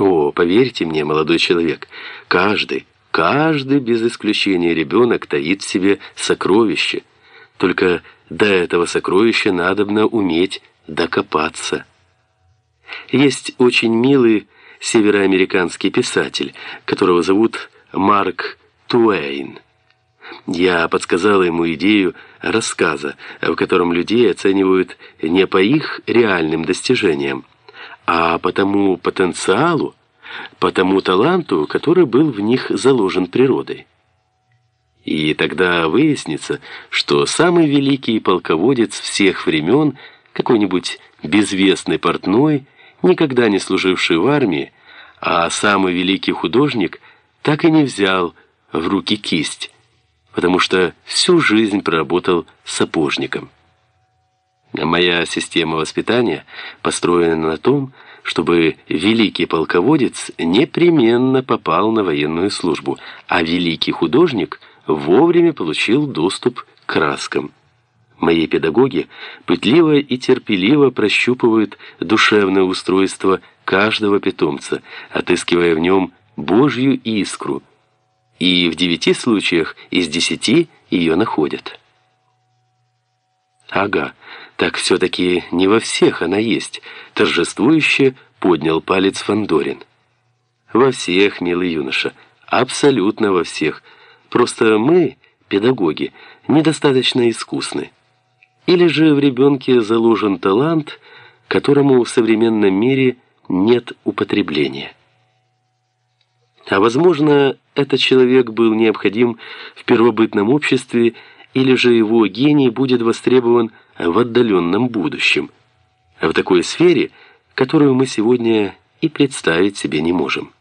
О, поверьте мне, молодой человек, каждый, каждый без исключения ребенок таит в себе сокровище. Только до этого сокровища надобно уметь докопаться. Есть очень милый североамериканский писатель, которого зовут Марк Туэйн. Я подсказала ему идею рассказа, в котором людей оценивают не по их реальным достижениям, а по тому потенциалу, по тому таланту, который был в них заложен природой. И тогда выяснится, что самый великий полководец всех времен, какой-нибудь безвестный портной, никогда не служивший в армии, а самый великий художник так и не взял в руки кисть, потому что всю жизнь проработал сапожником. Моя система воспитания построена на том, чтобы великий полководец непременно попал на военную службу, а великий художник вовремя получил доступ к краскам. Мои педагоги пытливо и терпеливо прощупывают душевное устройство каждого питомца, отыскивая в нем Божью искру, и в девяти случаях из десяти ее находят. Ага, так все-таки не во всех она есть, торжествующе поднял палец Фандорин. Во всех, милый юноша, абсолютно во всех. Просто мы, педагоги, недостаточно искусны. Или же в ребенке заложен талант, которому в современном мире нет употребления. А возможно, этот человек был необходим в первобытном обществе, или же его гений будет востребован в отдаленном будущем, в такой сфере, которую мы сегодня и представить себе не можем.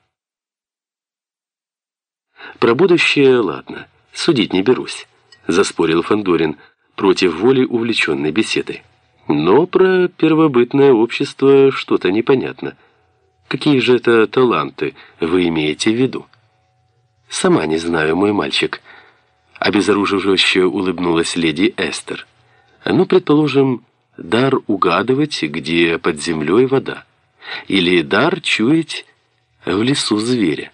Про будущее, ладно, судить не берусь, заспорил Фандорин против воли увлеченной беседы. Но про первобытное общество что-то непонятно. Какие же это таланты вы имеете в виду? Сама не знаю, мой мальчик. Обезоруживающе улыбнулась леди Эстер. Ну, предположим, дар угадывать, где под землей вода. Или дар чуять в лесу зверя.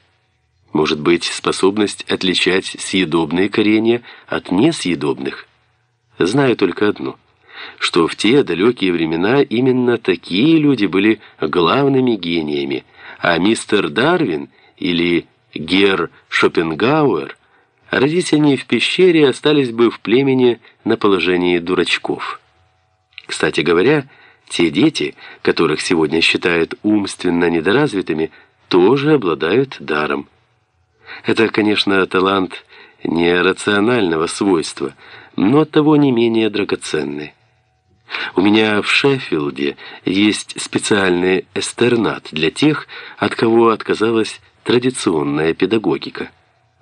Может быть, способность отличать съедобные коренья от несъедобных. Знаю только одно – что в те далекие времена именно такие люди были главными гениями, а мистер Дарвин или Гер Шопенгауэр, родись они в пещере, остались бы в племени на положении дурачков. Кстати говоря, те дети, которых сегодня считают умственно недоразвитыми, тоже обладают даром. Это, конечно, талант не рационального свойства, но оттого не менее драгоценный. У меня в Шеффилде есть специальный эстернат для тех, от кого отказалась традиционная педагогика.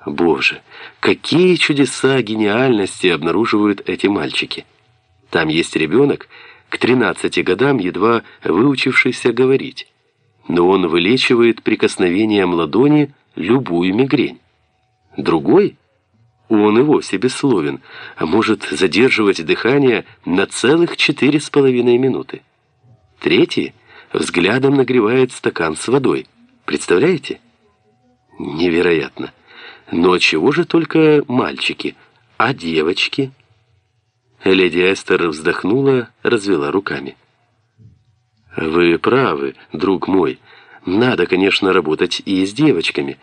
Боже, какие чудеса гениальности обнаруживают эти мальчики. Там есть ребенок, к 13 годам едва выучившийся говорить, но он вылечивает прикосновением ладони любую мигрень. Другой – он и вовсе бессловен, а может задерживать дыхание на целых четыре с половиной минуты. Третий взглядом нагревает стакан с водой. Представляете? Невероятно. Но чего же только мальчики, а девочки? Леди Эстер вздохнула, развела руками. «Вы правы, друг мой. Надо, конечно, работать и с девочками».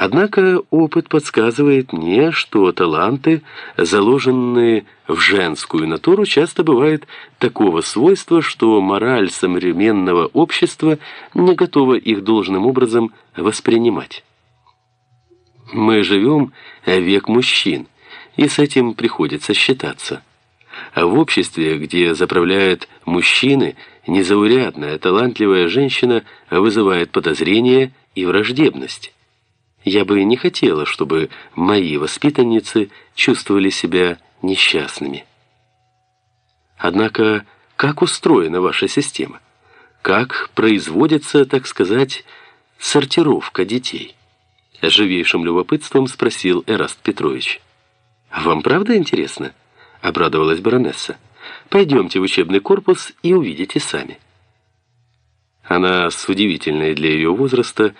Однако опыт подсказывает мне, что таланты, заложенные в женскую натуру, часто бывают такого свойства, что мораль современного общества не готова их должным образом воспринимать. Мы живем век мужчин, и с этим приходится считаться. А в обществе, где заправляют мужчины, незаурядная, талантливая женщина вызывает подозрение и враждебность. Я бы не хотела, чтобы мои воспитанницы чувствовали себя несчастными. Однако, как устроена ваша система? Как производится, так сказать, сортировка детей? Живейшим любопытством спросил Эраст Петрович. «Вам правда интересно?» — обрадовалась баронесса. «Пойдемте в учебный корпус и увидите сами». Она с удивительной для ее возраста